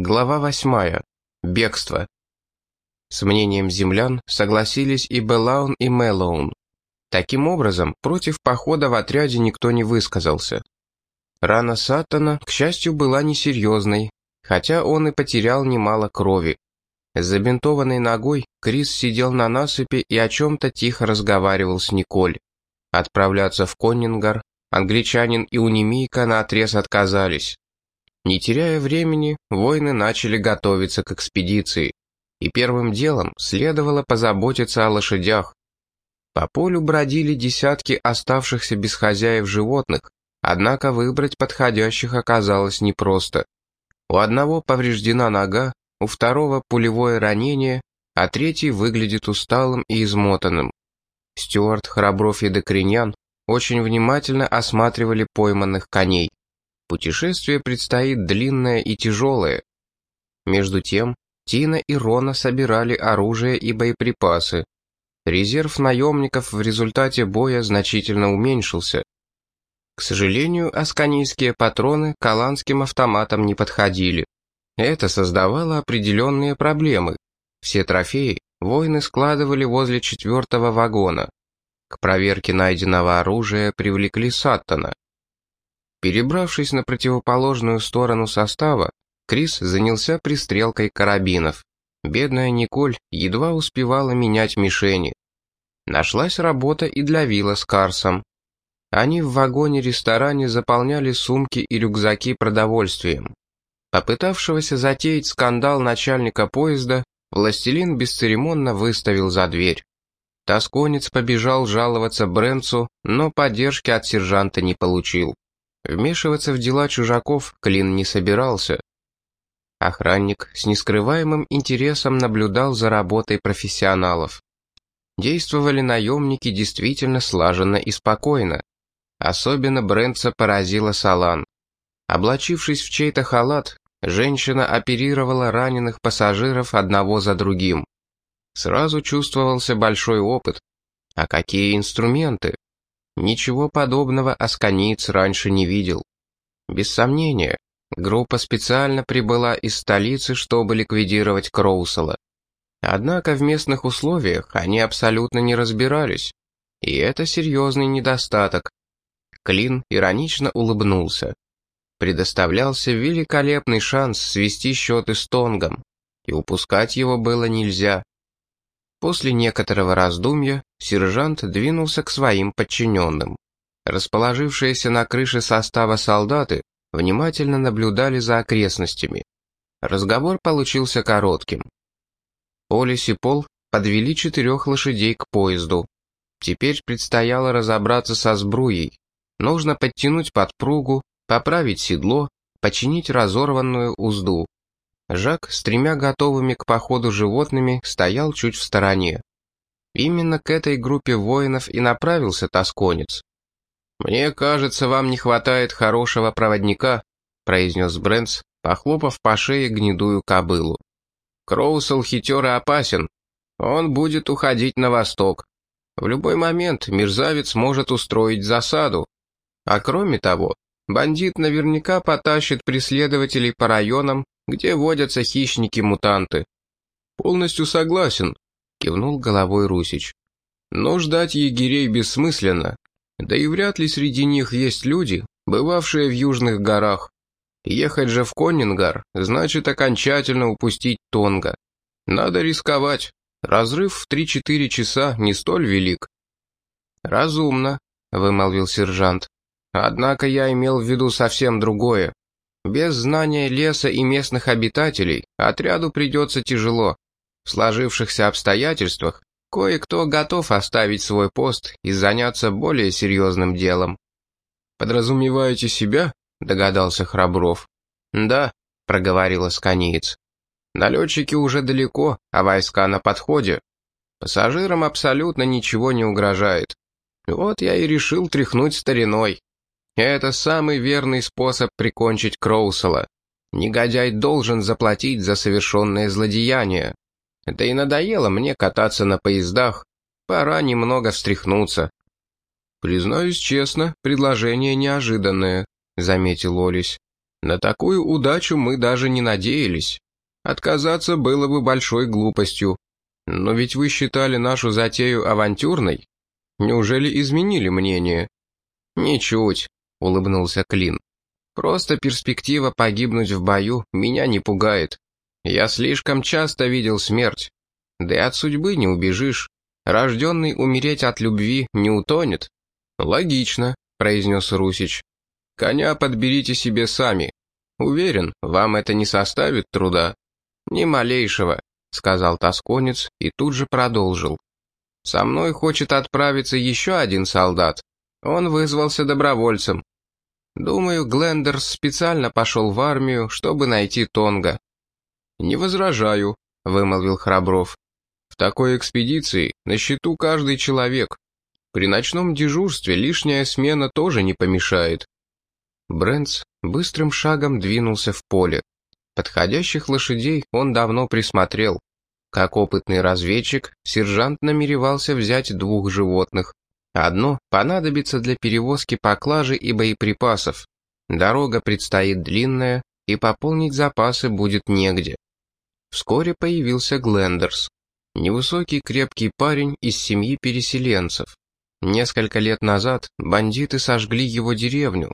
Глава восьмая. Бегство. С мнением землян согласились и Белаун, и Мэллоун. Таким образом, против похода в отряде никто не высказался. Рана Саттона, к счастью, была несерьезной, хотя он и потерял немало крови. Забинтованной ногой Крис сидел на насыпи и о чем-то тихо разговаривал с Николь. Отправляться в Коннингар англичанин и Унимийка наотрез отказались. Не теряя времени, воины начали готовиться к экспедиции, и первым делом следовало позаботиться о лошадях. По полю бродили десятки оставшихся без хозяев животных, однако выбрать подходящих оказалось непросто. У одного повреждена нога, у второго пулевое ранение, а третий выглядит усталым и измотанным. Стюарт, Храбров и Докриньян очень внимательно осматривали пойманных коней. Путешествие предстоит длинное и тяжелое. Между тем, Тина и Рона собирали оружие и боеприпасы. Резерв наемников в результате боя значительно уменьшился. К сожалению, асканийские патроны к аланским автоматам не подходили. Это создавало определенные проблемы. Все трофеи воины складывали возле четвертого вагона. К проверке найденного оружия привлекли Саттона. Перебравшись на противоположную сторону состава, Крис занялся пристрелкой карабинов. Бедная Николь едва успевала менять мишени. Нашлась работа и для Вилла с Карсом. Они в вагоне-ресторане заполняли сумки и рюкзаки продовольствием. Попытавшегося затеять скандал начальника поезда, властелин бесцеремонно выставил за дверь. Тосконец побежал жаловаться Брэнцу, но поддержки от сержанта не получил. Вмешиваться в дела чужаков Клин не собирался. Охранник с нескрываемым интересом наблюдал за работой профессионалов. Действовали наемники действительно слаженно и спокойно. Особенно Брэнца поразила Салан. Облачившись в чей-то халат, женщина оперировала раненых пассажиров одного за другим. Сразу чувствовался большой опыт. А какие инструменты? Ничего подобного Асканиц раньше не видел. Без сомнения, группа специально прибыла из столицы, чтобы ликвидировать Кроусела. Однако в местных условиях они абсолютно не разбирались. И это серьезный недостаток. Клин иронично улыбнулся. Предоставлялся великолепный шанс свести счеты с Тонгом, и упускать его было нельзя. После некоторого раздумья сержант двинулся к своим подчиненным. Расположившиеся на крыше состава солдаты внимательно наблюдали за окрестностями. Разговор получился коротким. Олис и Пол подвели четырех лошадей к поезду. Теперь предстояло разобраться со сбруей. Нужно подтянуть подпругу, поправить седло, починить разорванную узду. Жак с тремя готовыми к походу животными стоял чуть в стороне. Именно к этой группе воинов и направился тосконец. «Мне кажется, вам не хватает хорошего проводника», произнес Брэнс, похлопав по шее гнедую кобылу. «Кроусел хитер и опасен. Он будет уходить на восток. В любой момент мерзавец может устроить засаду. А кроме того, бандит наверняка потащит преследователей по районам, где водятся хищники-мутанты. Полностью согласен, кивнул головой Русич. Но ждать егерей бессмысленно. Да и вряд ли среди них есть люди, бывавшие в южных горах. Ехать же в Коннингар значит окончательно упустить Тонга. Надо рисковать. Разрыв в 3-4 часа не столь велик. «Разумно», — вымолвил сержант. «Однако я имел в виду совсем другое. Без знания леса и местных обитателей отряду придется тяжело. В сложившихся обстоятельствах кое-кто готов оставить свой пост и заняться более серьезным делом. «Подразумеваете себя?» — догадался Храбров. «Да», — проговорила Сканиец. «Налетчики уже далеко, а войска на подходе. Пассажирам абсолютно ничего не угрожает. Вот я и решил тряхнуть стариной. Это самый верный способ прикончить Кроусела. Негодяй должен заплатить за совершенное злодеяние. Да и надоело мне кататься на поездах. Пора немного встряхнуться. «Признаюсь честно, предложение неожиданное», — заметил Олесь. На такую удачу мы даже не надеялись. Отказаться было бы большой глупостью. Но ведь вы считали нашу затею авантюрной? Неужели изменили мнение?» «Ничуть», — улыбнулся Клин. «Просто перспектива погибнуть в бою меня не пугает. Я слишком часто видел смерть. Да и от судьбы не убежишь. Рожденный умереть от любви не утонет». «Логично», — произнес Русич. «Коня подберите себе сами. Уверен, вам это не составит труда». «Ни малейшего», — сказал тосконец и тут же продолжил. «Со мной хочет отправиться еще один солдат. Он вызвался добровольцем. Думаю, Глендерс специально пошел в армию, чтобы найти Тонга». «Не возражаю», — вымолвил Храбров. «В такой экспедиции на счету каждый человек. При ночном дежурстве лишняя смена тоже не помешает». Брэнс быстрым шагом двинулся в поле. Подходящих лошадей он давно присмотрел. Как опытный разведчик, сержант намеревался взять двух животных. Одно понадобится для перевозки поклажи и боеприпасов. Дорога предстоит длинная, и пополнить запасы будет негде. Вскоре появился Глендерс. Невысокий крепкий парень из семьи переселенцев. Несколько лет назад бандиты сожгли его деревню.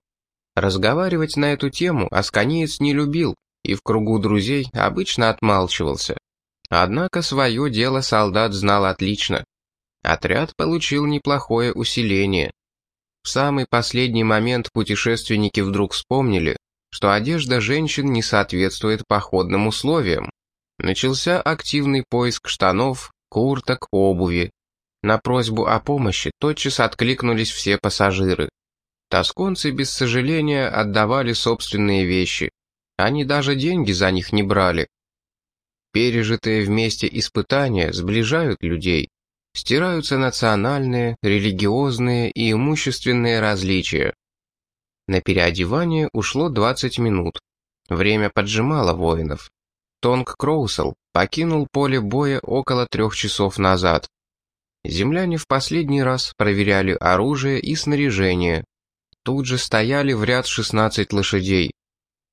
Разговаривать на эту тему Асканиец не любил, и в кругу друзей обычно отмалчивался. Однако свое дело солдат знал отлично. Отряд получил неплохое усиление. В самый последний момент путешественники вдруг вспомнили, что одежда женщин не соответствует походным условиям. Начался активный поиск штанов, курток, обуви. На просьбу о помощи тотчас откликнулись все пассажиры. Тосконцы без сожаления отдавали собственные вещи. Они даже деньги за них не брали. Пережитые вместе испытания сближают людей. Стираются национальные, религиозные и имущественные различия. На переодевание ушло 20 минут. Время поджимало воинов. Тонг Кроусел покинул поле боя около трех часов назад. Земляне в последний раз проверяли оружие и снаряжение. Тут же стояли в ряд 16 лошадей.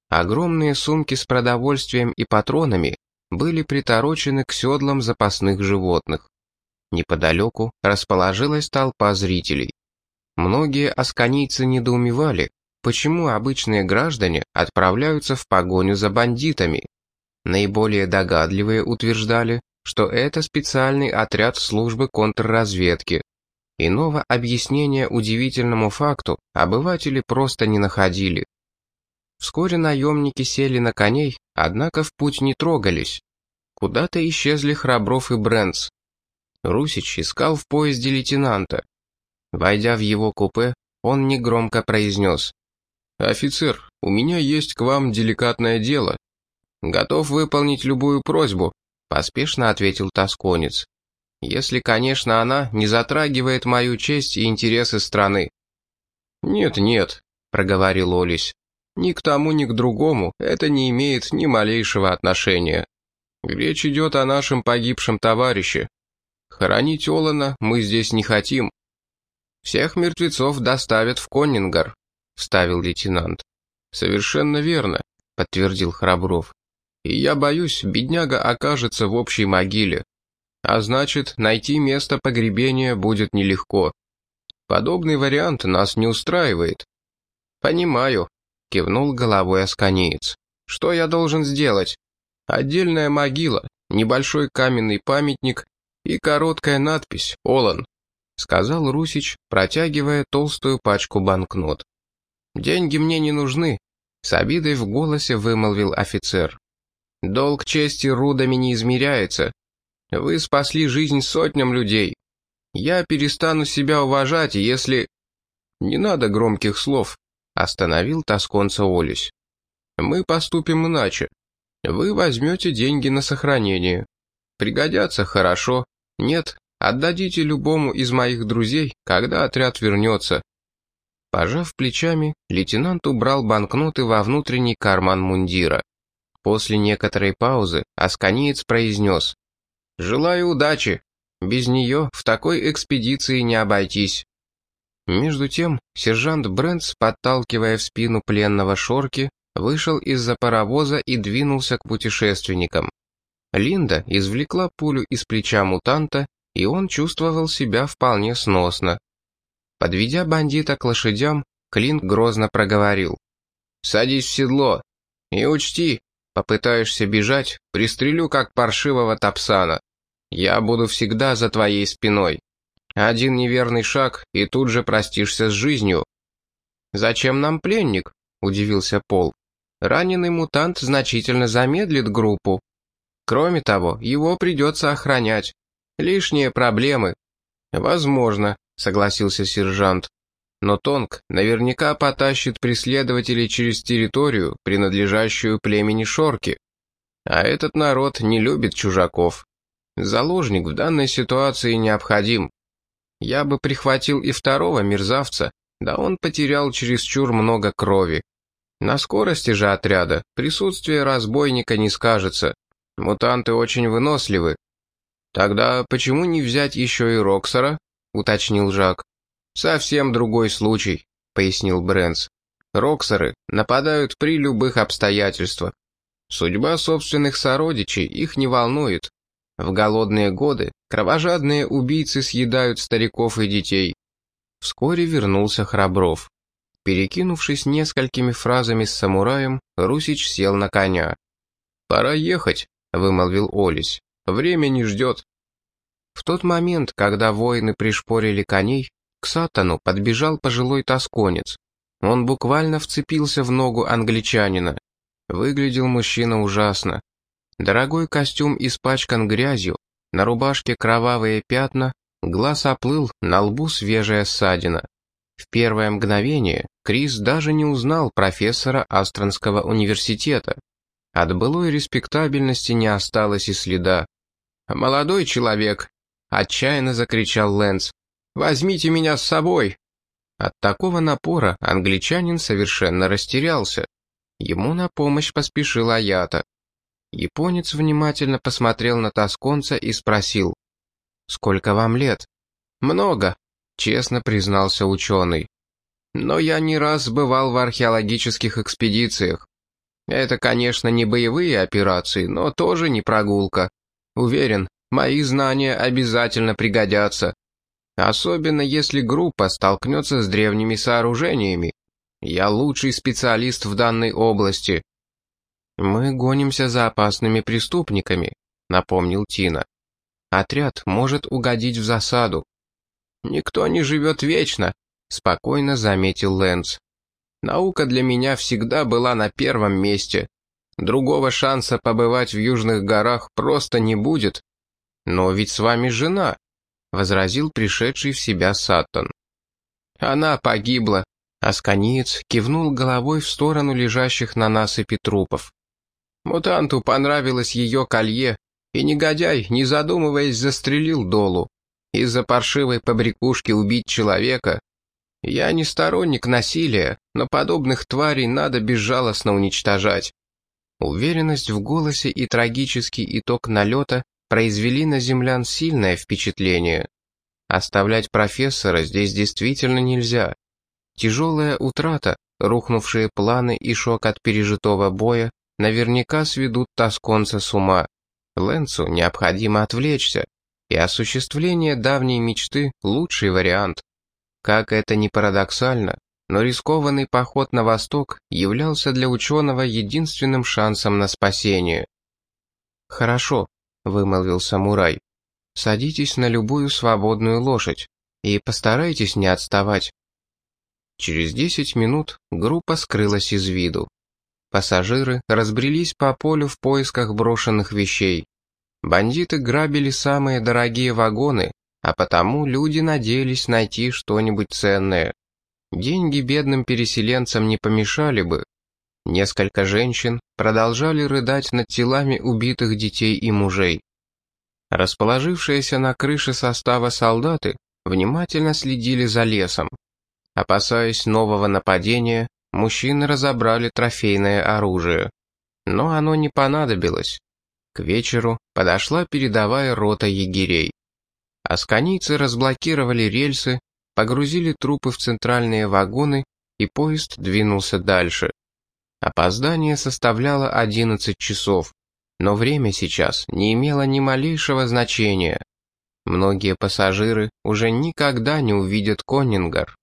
Огромные сумки с продовольствием и патронами были приторочены к седлам запасных животных. Неподалеку расположилась толпа зрителей. Многие асканийцы недоумевали, почему обычные граждане отправляются в погоню за бандитами. Наиболее догадливые утверждали, что это специальный отряд службы контрразведки. Иного объяснения удивительному факту обыватели просто не находили. Вскоре наемники сели на коней, однако в путь не трогались. Куда-то исчезли Храбров и Брэнс. Русич искал в поезде лейтенанта. Войдя в его купе, он негромко произнес. «Офицер, у меня есть к вам деликатное дело. Готов выполнить любую просьбу», — поспешно ответил тосконец. «Если, конечно, она не затрагивает мою честь и интересы страны». «Нет-нет», — проговорил Олесь. Ни к тому, ни к другому это не имеет ни малейшего отношения. Речь идет о нашем погибшем товарище. Хоронить Олана мы здесь не хотим. Всех мертвецов доставят в Коннингар, вставил лейтенант. Совершенно верно, подтвердил Храбров. И я боюсь, бедняга окажется в общей могиле. А значит, найти место погребения будет нелегко. Подобный вариант нас не устраивает. Понимаю, Кивнул головой Асканиец. «Что я должен сделать? Отдельная могила, небольшой каменный памятник и короткая надпись «Олан», сказал Русич, протягивая толстую пачку банкнот. «Деньги мне не нужны», — с обидой в голосе вымолвил офицер. «Долг чести рудами не измеряется. Вы спасли жизнь сотням людей. Я перестану себя уважать, если...» «Не надо громких слов», Остановил тосконца Олесь. «Мы поступим иначе. Вы возьмете деньги на сохранение. Пригодятся хорошо. Нет, отдадите любому из моих друзей, когда отряд вернется». Пожав плечами, лейтенант убрал банкноты во внутренний карман мундира. После некоторой паузы Асканиец произнес. «Желаю удачи. Без нее в такой экспедиции не обойтись». Между тем, сержант Брэнс, подталкивая в спину пленного Шорки, вышел из-за паровоза и двинулся к путешественникам. Линда извлекла пулю из плеча мутанта, и он чувствовал себя вполне сносно. Подведя бандита к лошадям, Клинт грозно проговорил. «Садись в седло и учти, попытаешься бежать, пристрелю как паршивого топсана. Я буду всегда за твоей спиной. Один неверный шаг, и тут же простишься с жизнью». «Зачем нам пленник?» — удивился Пол. «Раненый мутант значительно замедлит группу. Кроме того, его придется охранять. Лишние проблемы». «Возможно», — согласился сержант. «Но Тонг наверняка потащит преследователей через территорию, принадлежащую племени Шорки. А этот народ не любит чужаков. Заложник в данной ситуации необходим. Я бы прихватил и второго мерзавца, да он потерял чересчур много крови. На скорости же отряда присутствие разбойника не скажется. Мутанты очень выносливы. Тогда почему не взять еще и Роксора? уточнил Жак. Совсем другой случай, пояснил Брэнс. Роксоры нападают при любых обстоятельствах. Судьба собственных сородичей их не волнует. В голодные годы кровожадные убийцы съедают стариков и детей. Вскоре вернулся Храбров. Перекинувшись несколькими фразами с самураем, Русич сел на коня. «Пора ехать», — вымолвил Олесь. «Время не ждет». В тот момент, когда воины пришпорили коней, к Сатану подбежал пожилой тосконец. Он буквально вцепился в ногу англичанина. Выглядел мужчина ужасно. Дорогой костюм испачкан грязью, на рубашке кровавые пятна, глаз оплыл, на лбу свежая ссадина. В первое мгновение Крис даже не узнал профессора Астронского университета. От былой респектабельности не осталось и следа. «Молодой человек!» — отчаянно закричал Лэнс. «Возьмите меня с собой!» От такого напора англичанин совершенно растерялся. Ему на помощь поспешил Аята. Японец внимательно посмотрел на тосконца и спросил. «Сколько вам лет?» «Много», — честно признался ученый. «Но я не раз бывал в археологических экспедициях. Это, конечно, не боевые операции, но тоже не прогулка. Уверен, мои знания обязательно пригодятся. Особенно если группа столкнется с древними сооружениями. Я лучший специалист в данной области. «Мы гонимся за опасными преступниками», — напомнил Тина. «Отряд может угодить в засаду». «Никто не живет вечно», — спокойно заметил Лэнс. «Наука для меня всегда была на первом месте. Другого шанса побывать в южных горах просто не будет. Но ведь с вами жена», — возразил пришедший в себя Саттон. «Она погибла», — Асканиец кивнул головой в сторону лежащих на насыпи трупов. Мутанту понравилось ее колье, и негодяй, не задумываясь, застрелил Долу. Из-за паршивой побрякушки убить человека. Я не сторонник насилия, но подобных тварей надо безжалостно уничтожать. Уверенность в голосе и трагический итог налета произвели на землян сильное впечатление. Оставлять профессора здесь действительно нельзя. Тяжелая утрата, рухнувшие планы и шок от пережитого боя наверняка сведут тосконца с ума. Лэнсу необходимо отвлечься, и осуществление давней мечты – лучший вариант. Как это ни парадоксально, но рискованный поход на восток являлся для ученого единственным шансом на спасение. «Хорошо», — вымолвил самурай. «Садитесь на любую свободную лошадь и постарайтесь не отставать». Через десять минут группа скрылась из виду. Пассажиры разбрелись по полю в поисках брошенных вещей. Бандиты грабили самые дорогие вагоны, а потому люди надеялись найти что-нибудь ценное. Деньги бедным переселенцам не помешали бы. Несколько женщин продолжали рыдать над телами убитых детей и мужей. Расположившиеся на крыше состава солдаты внимательно следили за лесом. Опасаясь нового нападения, мужчины разобрали трофейное оружие. Но оно не понадобилось. К вечеру подошла передовая рота егерей. Асканийцы разблокировали рельсы, погрузили трупы в центральные вагоны, и поезд двинулся дальше. Опоздание составляло 11 часов, но время сейчас не имело ни малейшего значения. Многие пассажиры уже никогда не увидят Коннингар.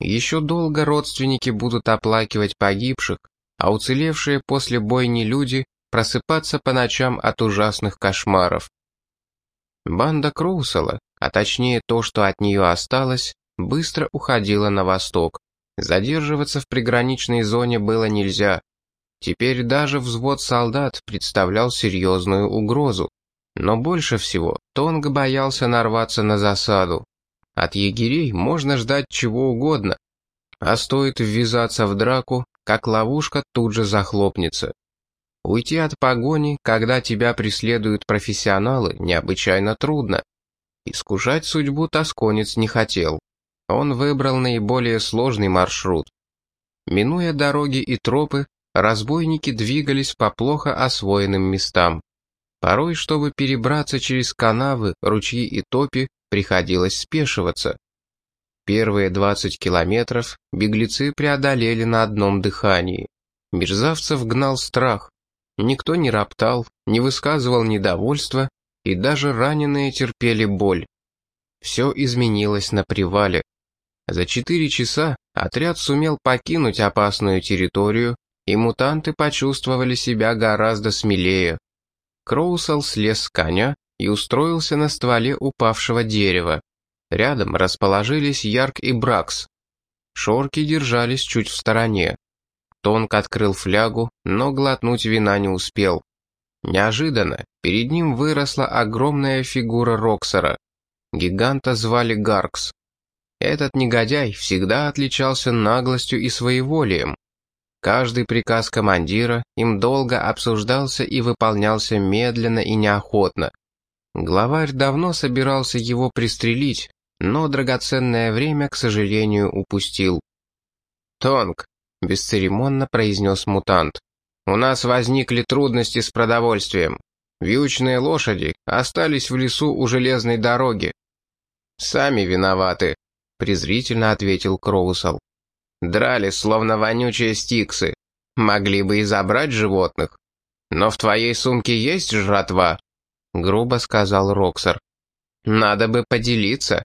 Еще долго родственники будут оплакивать погибших, а уцелевшие после бойни люди просыпаться по ночам от ужасных кошмаров. Банда Кроусела, а точнее то, что от нее осталось, быстро уходила на восток. Задерживаться в приграничной зоне было нельзя. Теперь даже взвод солдат представлял серьезную угрозу. Но больше всего Тонг боялся нарваться на засаду. От егерей можно ждать чего угодно, а стоит ввязаться в драку, как ловушка тут же захлопнется. Уйти от погони, когда тебя преследуют профессионалы, необычайно трудно. Искушать судьбу тосконец не хотел. Он выбрал наиболее сложный маршрут. Минуя дороги и тропы, разбойники двигались по плохо освоенным местам. Порой, чтобы перебраться через канавы, ручьи и топи, приходилось спешиваться. Первые 20 километров беглецы преодолели на одном дыхании. Мерзавцев гнал страх. Никто не роптал, не высказывал недовольства, и даже раненые терпели боль. Все изменилось на привале. За четыре часа отряд сумел покинуть опасную территорию, и мутанты почувствовали себя гораздо смелее. Кроусел слез с коня и устроился на стволе упавшего дерева. Рядом расположились Ярк и Бракс. Шорки держались чуть в стороне. Тонк открыл флягу, но глотнуть вина не успел. Неожиданно перед ним выросла огромная фигура Роксера. Гиганта звали Гаркс. Этот негодяй всегда отличался наглостью и своеволием. Каждый приказ командира им долго обсуждался и выполнялся медленно и неохотно. Главарь давно собирался его пристрелить, но драгоценное время, к сожалению, упустил. «Тонг, — бесцеремонно произнес мутант. «У нас возникли трудности с продовольствием. Вьючные лошади остались в лесу у железной дороги». «Сами виноваты», — презрительно ответил Кроусел. «Драли, словно вонючие стиксы. Могли бы и забрать животных. Но в твоей сумке есть жратва?» — грубо сказал Роксер. «Надо бы поделиться».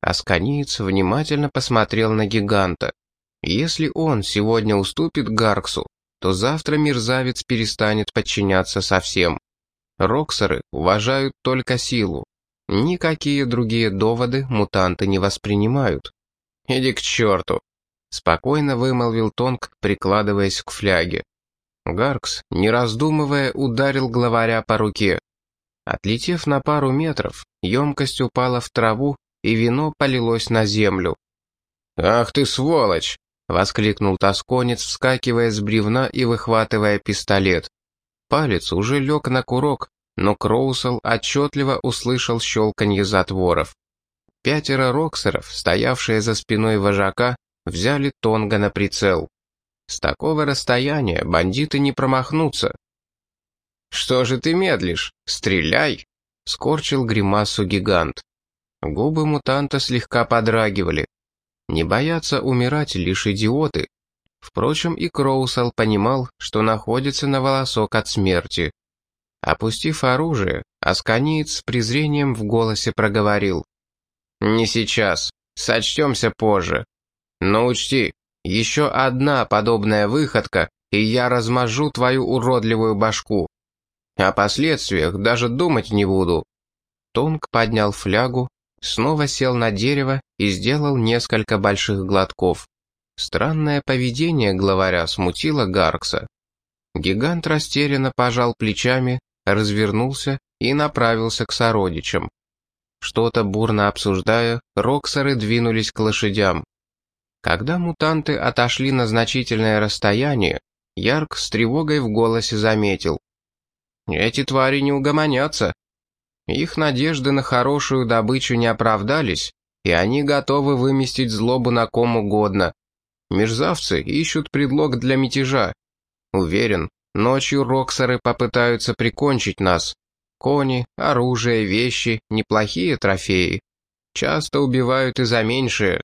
Асканиец внимательно посмотрел на гиганта. Если он сегодня уступит Гарксу, то завтра мерзавец перестанет подчиняться совсем. Роксеры уважают только силу. Никакие другие доводы мутанты не воспринимают. «Иди к черту!» — спокойно вымолвил Тонг, прикладываясь к фляге. Гаркс, не раздумывая, ударил главаря по руке. Отлетев на пару метров, емкость упала в траву, и вино полилось на землю. «Ах ты сволочь!» — воскликнул тосконец, вскакивая с бревна и выхватывая пистолет. Палец уже лег на курок, но Кроусел отчетливо услышал щелканье затворов. Пятеро роксеров, стоявшие за спиной вожака, взяли Тонга на прицел. С такого расстояния бандиты не промахнутся. «Что же ты медлишь? Стреляй!» — скорчил гримасу гигант. Губы мутанта слегка подрагивали. Не боятся умирать лишь идиоты. Впрочем, и Кроусел понимал, что находится на волосок от смерти. Опустив оружие, Асканиец с презрением в голосе проговорил. «Не сейчас. Сочтемся позже. Но учти, еще одна подобная выходка, и я размажу твою уродливую башку. О последствиях даже думать не буду». Тонг поднял флягу, снова сел на дерево и сделал несколько больших глотков. Странное поведение главаря смутило Гаркса. Гигант растерянно пожал плечами, развернулся и направился к сородичам. Что-то бурно обсуждая, роксеры двинулись к лошадям. Когда мутанты отошли на значительное расстояние, Ярк с тревогой в голосе заметил. «Эти твари не угомонятся. Их надежды на хорошую добычу не оправдались, и они готовы выместить злобу на ком угодно. Мерзавцы ищут предлог для мятежа. Уверен, ночью роксеры попытаются прикончить нас. Кони, оружие, вещи — неплохие трофеи. Часто убивают и за меньшее.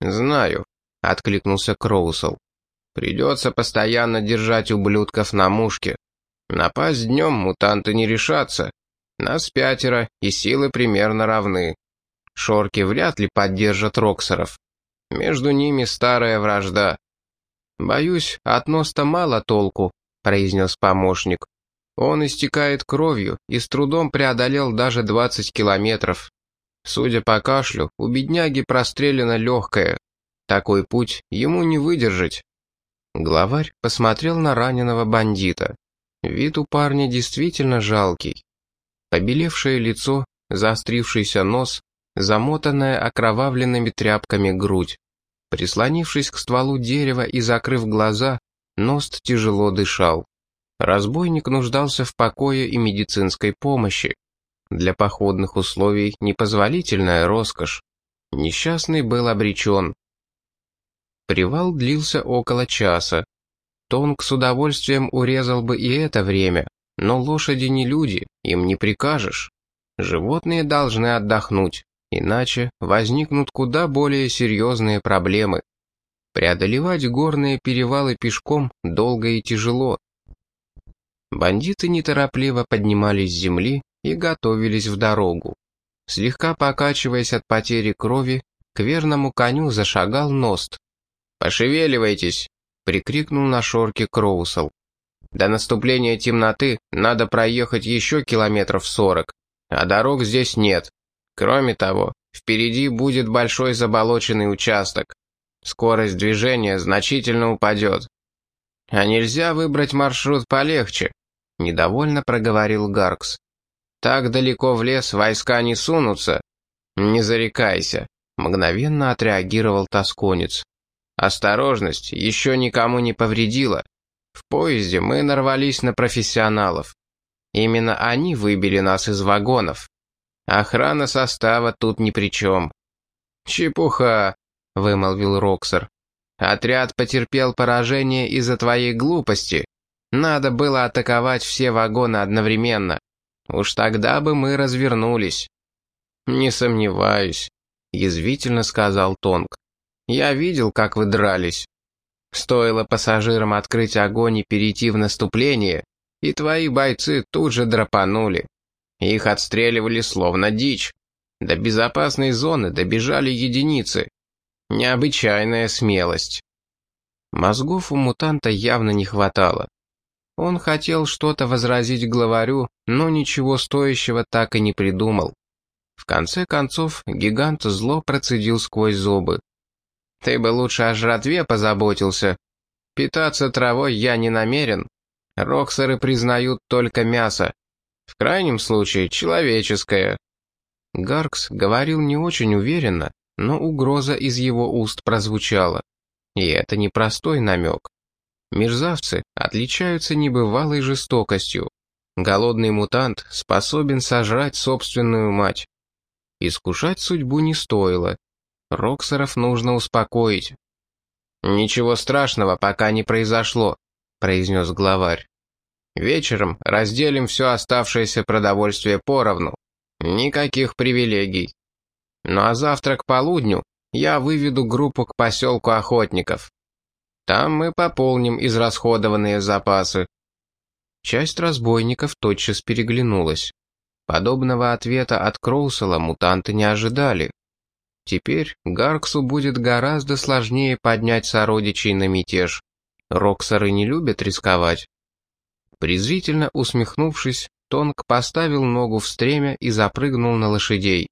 «Знаю», — откликнулся Кроусел. Придется постоянно держать ублюдков на мушке. Напасть днем мутанты не решатся. Нас пятеро, и силы примерно равны. Шорки вряд ли поддержат Роксеров. Между ними старая вражда. «Боюсь, от Носта мало толку», — произнес помощник. «Он истекает кровью и с трудом преодолел даже 20 километров. Судя по кашлю, у бедняги прострелено легкое. Такой путь ему не выдержать». Главарь посмотрел на раненого бандита. Вид у парня действительно жалкий. Побелевшее лицо, заострившийся нос, замотанная окровавленными тряпками грудь. Прислонившись к стволу дерева и закрыв глаза, Ност тяжело дышал. Разбойник нуждался в покое и медицинской помощи. Для походных условий непозволительная роскошь. Несчастный был обречен. Привал длился около часа. Тонг с удовольствием урезал бы и это время, но лошади не люди, им не прикажешь. Животные должны отдохнуть, иначе возникнут куда более серьезные проблемы. Преодолевать горные перевалы пешком долго и тяжело. Бандиты неторопливо поднимались с земли и готовились в дорогу. Слегка покачиваясь от потери крови, к верному коню зашагал Ност. «Пошевеливайтесь!» — прикрикнул на шорке Кроусел. «До наступления темноты надо проехать еще километров сорок, а дорог здесь нет. Кроме того, впереди будет большой заболоченный участок. Скорость движения значительно упадет. А нельзя выбрать маршрут полегче, недовольно проговорил Гаркс. Так далеко в лес войска не сунутся. Не зарекайся, мгновенно отреагировал тосконец. Осторожность еще никому не повредила. В поезде мы нарвались на профессионалов. Именно они выбили нас из вагонов. Охрана состава тут ни при чем. Чепуха, — вымолвил Роксер. «Отряд потерпел поражение из-за твоей глупости. Надо было атаковать все вагоны одновременно. Уж тогда бы мы развернулись». «Не сомневаюсь», — язвительно сказал Тонг. «Я видел, как вы дрались. Стоило пассажирам открыть огонь и перейти в наступление, и твои бойцы тут же драпанули. Их отстреливали словно дичь. До безопасной зоны добежали единицы. Необычайная смелость. Мозгов у мутанта явно не хватало. Он хотел что-то возразить главарю, но ничего стоящего так и не придумал. В конце концов, гигант зло процедил сквозь зубы. «Ты бы лучше о жратве позаботился. Питаться травой я не намерен. Роксеры признают только мясо. В крайнем случае, человеческое». Гаркс говорил не очень уверенно, но угроза из его уст прозвучала. И это непростой намек. Мерзавцы отличаются небывалой жестокостью. Голодный мутант способен сожрать собственную мать. Искушать судьбу не стоило. Роксеров нужно успокоить. «Ничего страшного пока не произошло», — произнес главарь. «Вечером разделим все оставшееся продовольствие поровну. Никаких привилегий. Ну а завтра к полудню я выведу группу к поселку охотников. Там мы пополним израсходованные запасы». Часть разбойников тотчас переглянулась. Подобного ответа от Кроусела мутанты не ожидали. Теперь Гарксу будет гораздо сложнее поднять сородичей на мятеж. Роксары не любят рисковать. Презрительно усмехнувшись, Тонг поставил ногу в стремя и запрыгнул на лошадей.